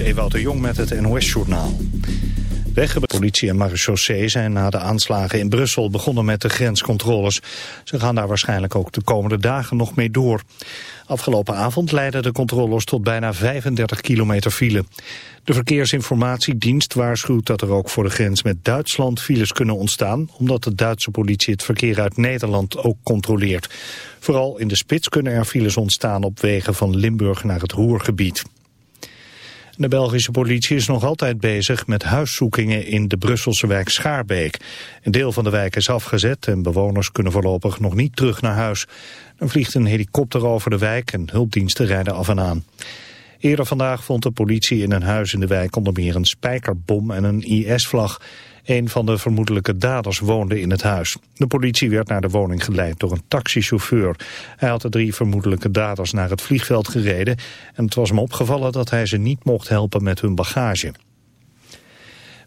is de Jong met het NOS-journaal. Politie en marechaussee zijn na de aanslagen in Brussel begonnen met de grenscontroles. Ze gaan daar waarschijnlijk ook de komende dagen nog mee door. Afgelopen avond leidden de controles tot bijna 35 kilometer file. De Verkeersinformatiedienst waarschuwt dat er ook voor de grens met Duitsland files kunnen ontstaan... omdat de Duitse politie het verkeer uit Nederland ook controleert. Vooral in de spits kunnen er files ontstaan op wegen van Limburg naar het Roergebied. De Belgische politie is nog altijd bezig met huiszoekingen in de Brusselse wijk Schaarbeek. Een deel van de wijk is afgezet en bewoners kunnen voorlopig nog niet terug naar huis. Er vliegt een helikopter over de wijk en hulpdiensten rijden af en aan. Eerder vandaag vond de politie in een huis in de wijk onder meer een spijkerbom en een IS-vlag. Een van de vermoedelijke daders woonde in het huis. De politie werd naar de woning geleid door een taxichauffeur. Hij had de drie vermoedelijke daders naar het vliegveld gereden... en het was hem opgevallen dat hij ze niet mocht helpen met hun bagage.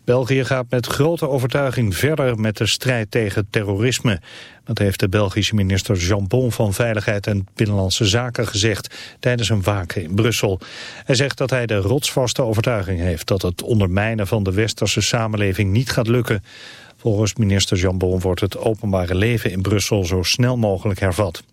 België gaat met grote overtuiging verder met de strijd tegen terrorisme. Dat heeft de Belgische minister Jean van Veiligheid en Binnenlandse Zaken gezegd tijdens een waken in Brussel. Hij zegt dat hij de rotsvaste overtuiging heeft dat het ondermijnen van de westerse samenleving niet gaat lukken. Volgens minister Jean wordt het openbare leven in Brussel zo snel mogelijk hervat.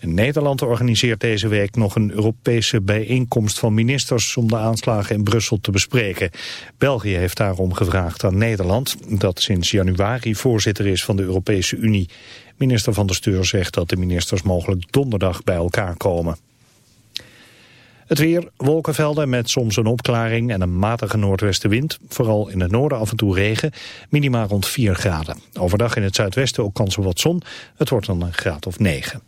Nederland organiseert deze week nog een Europese bijeenkomst van ministers om de aanslagen in Brussel te bespreken. België heeft daarom gevraagd aan Nederland, dat sinds januari voorzitter is van de Europese Unie. Minister van der Steur zegt dat de ministers mogelijk donderdag bij elkaar komen. Het weer, wolkenvelden met soms een opklaring en een matige noordwestenwind. Vooral in het noorden af en toe regen, minima rond 4 graden. Overdag in het zuidwesten ook kans op wat zon. Het wordt dan een graad of 9.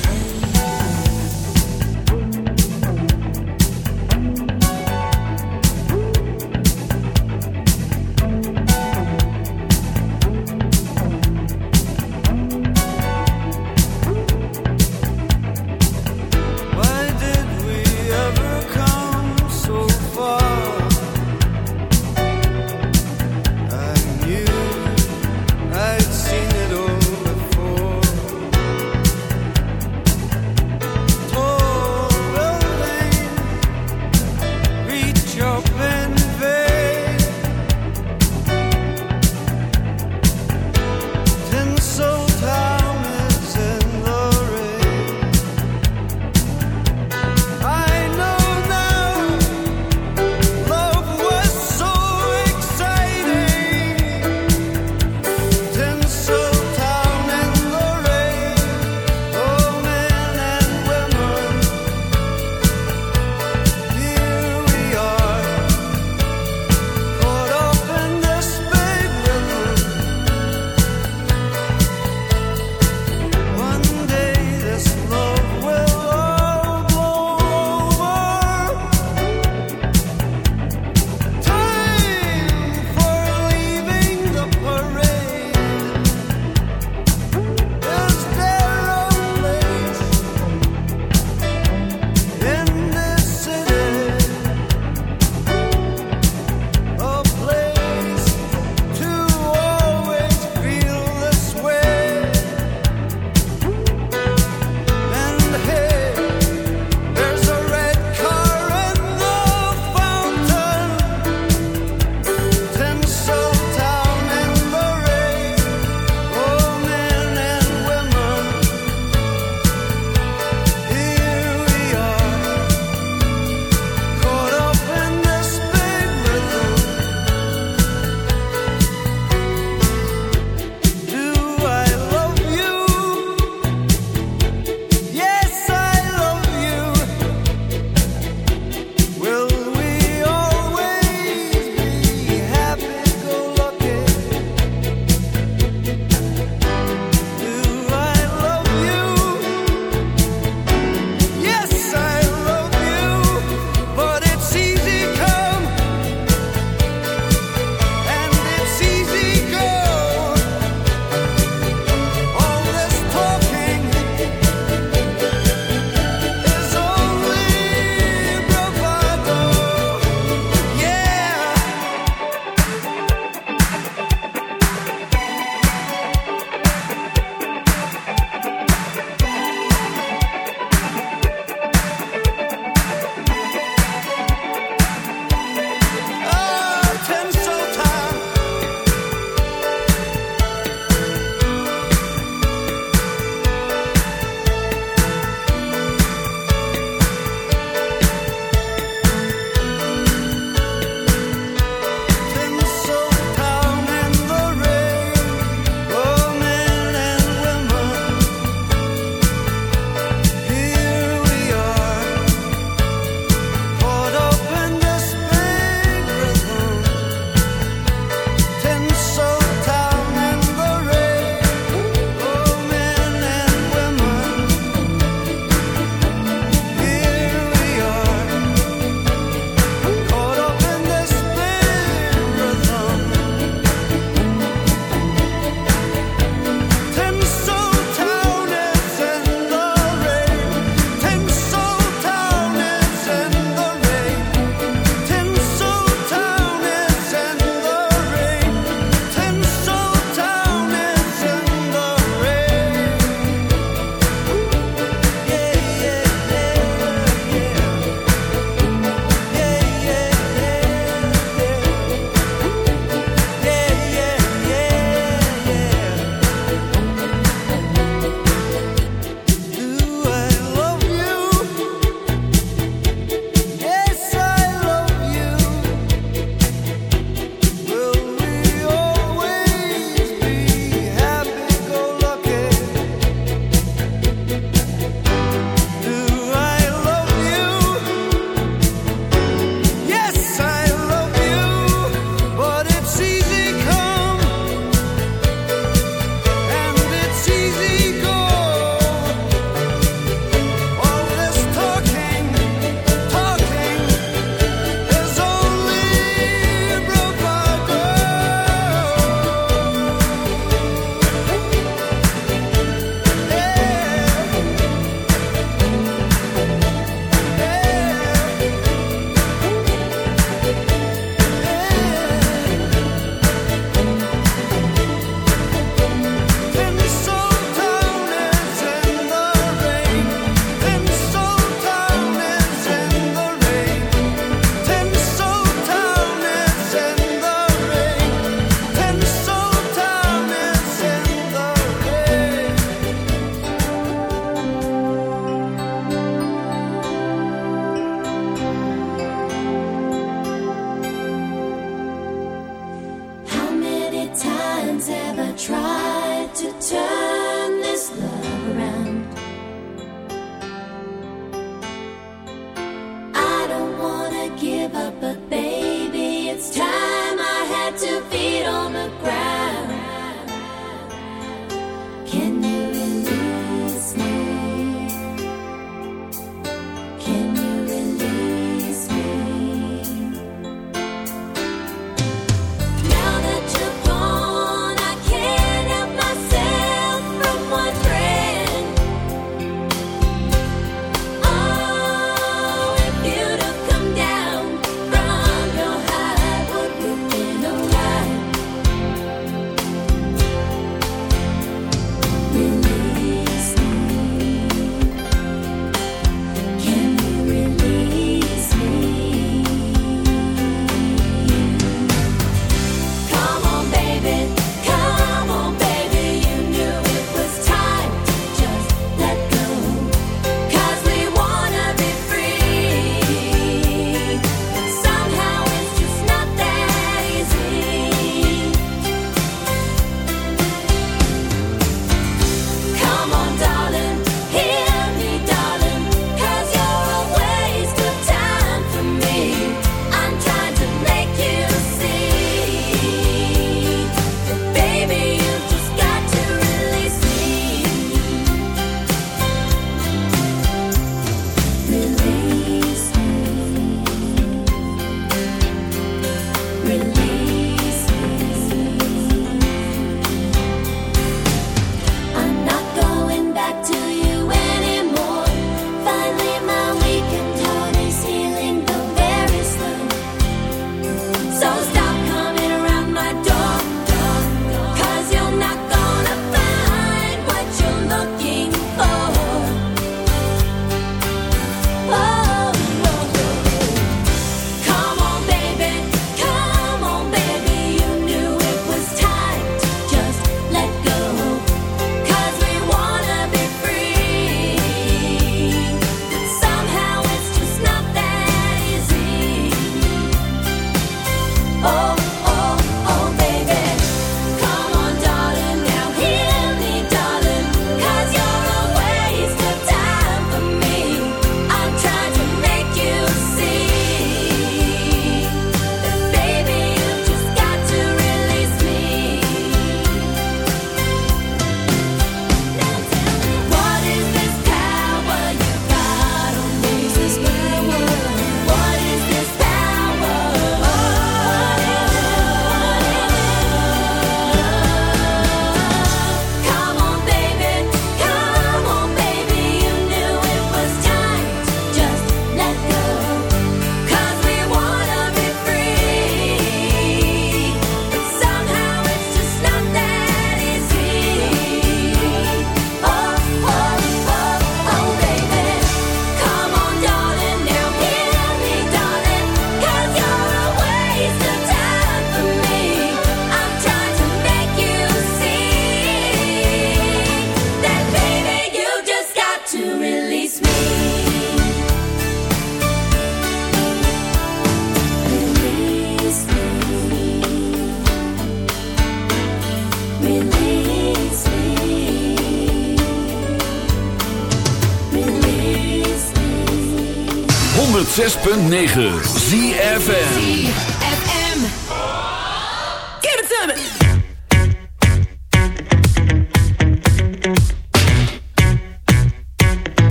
ZFM.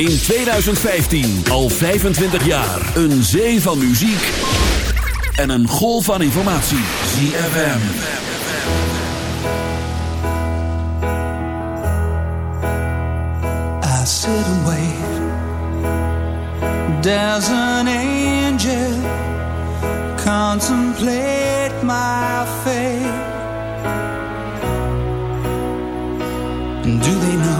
In 2015, al 25 jaar. Een zee van muziek en een golf van informatie. ZFM. I sit and. There's an angel. Contemplate my fate. Do they know?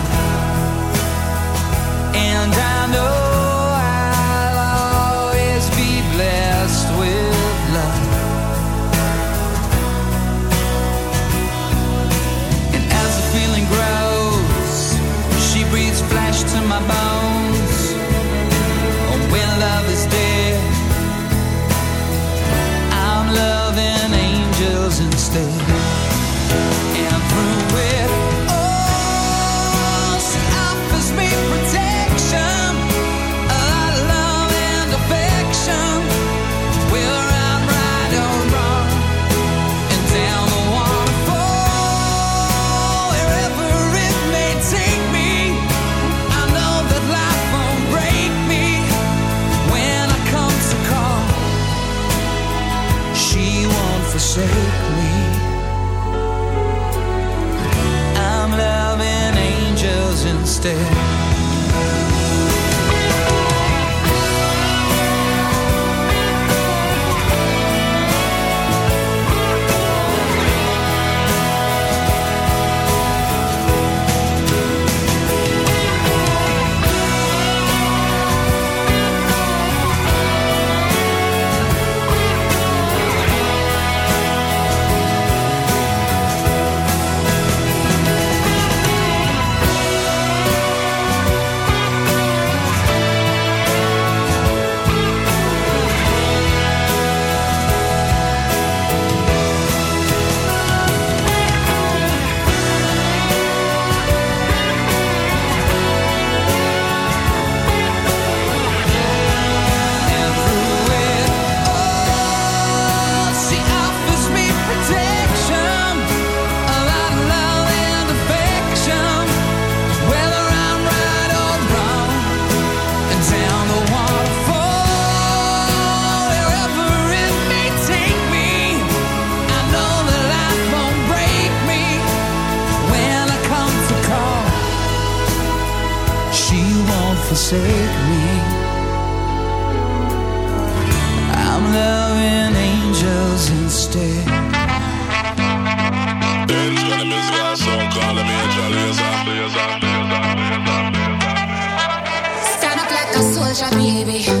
much, baby.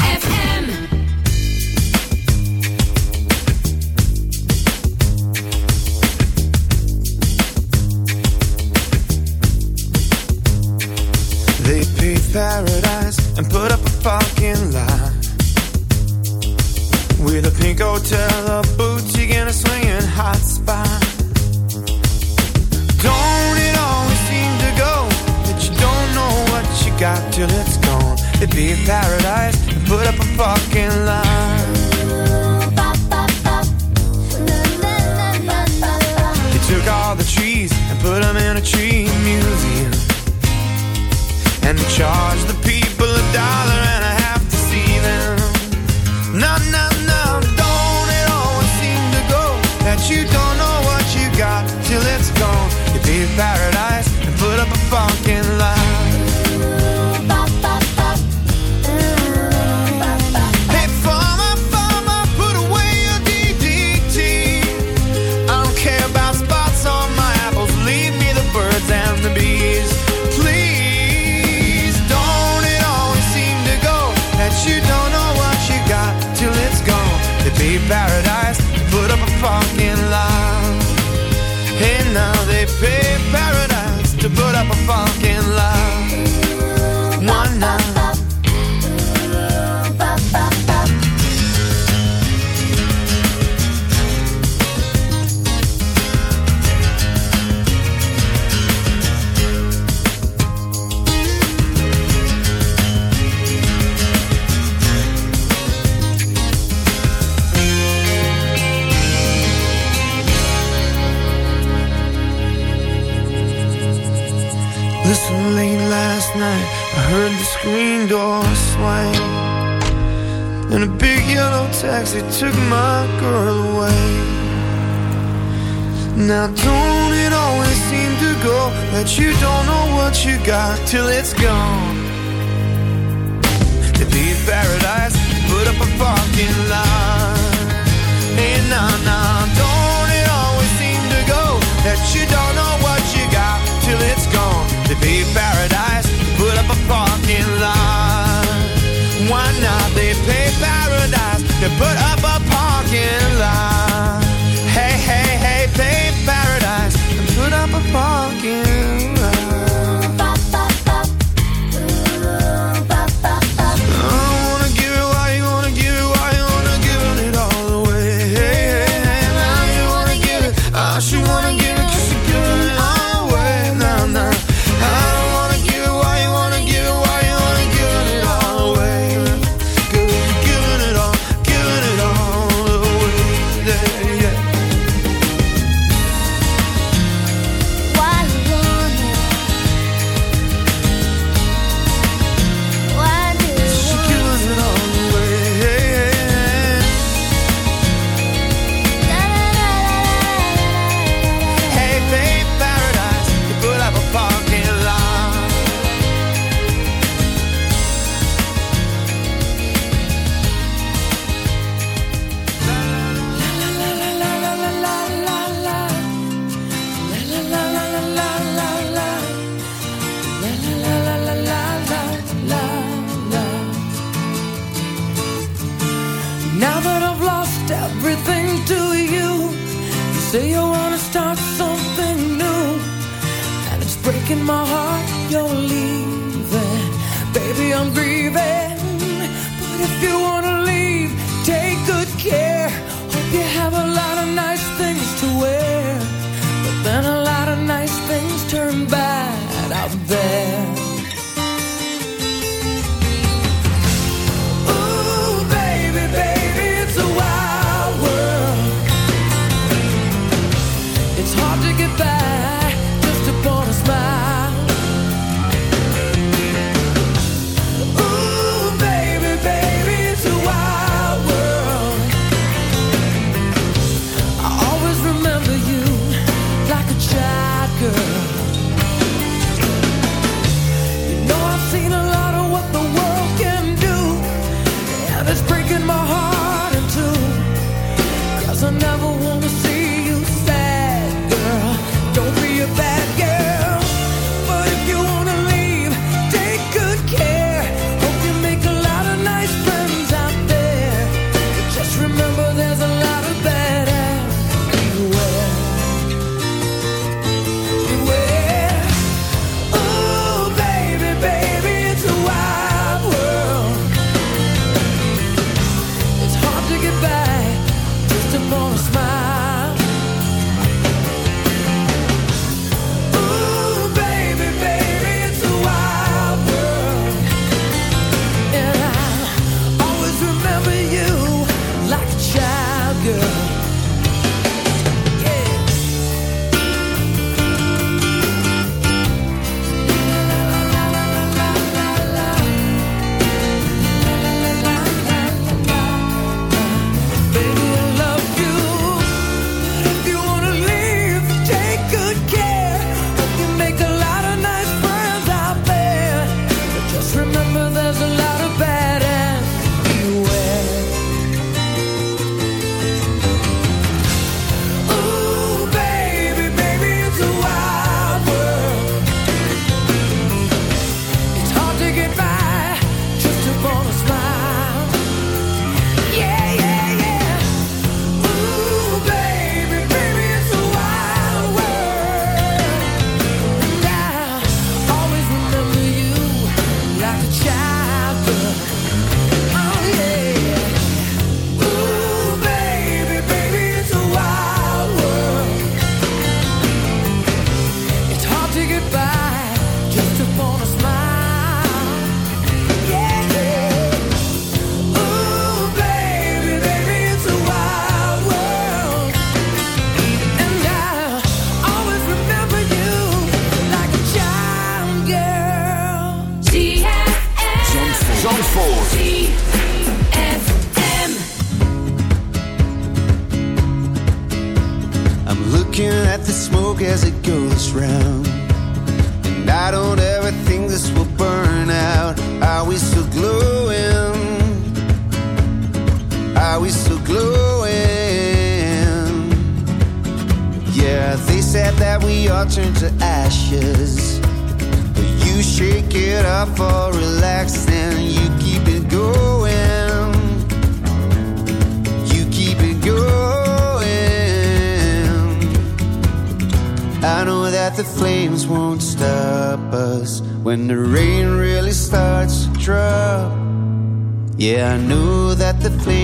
the flame.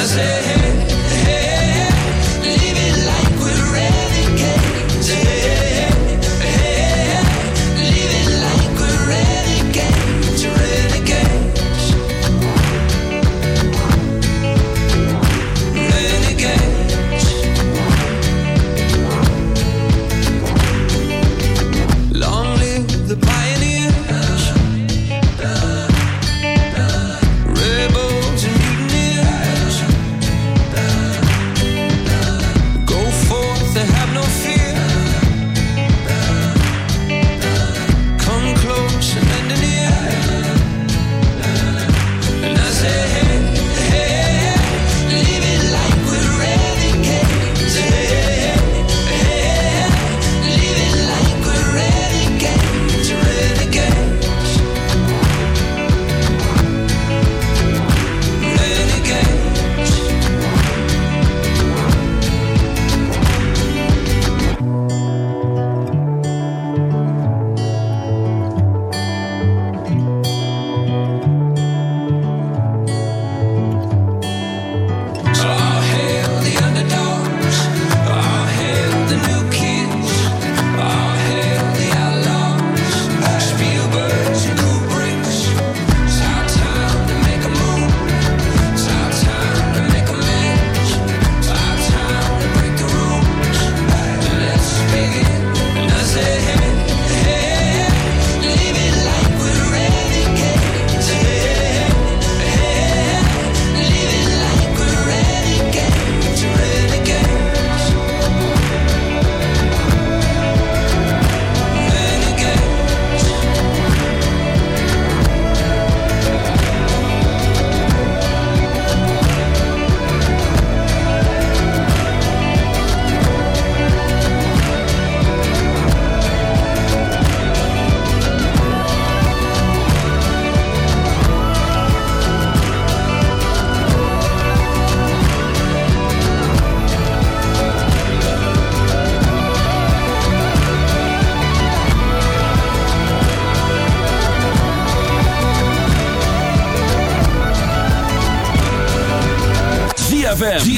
prazer.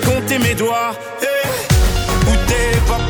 compté mes doigts. Eh, t'es papa,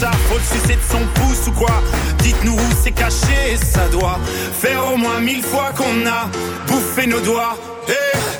ça Faut le sucer de son pouce ou quoi Dites-nous où c'est caché, ça doit Faire au moins mille fois qu'on a bouffé nos doigts. Eh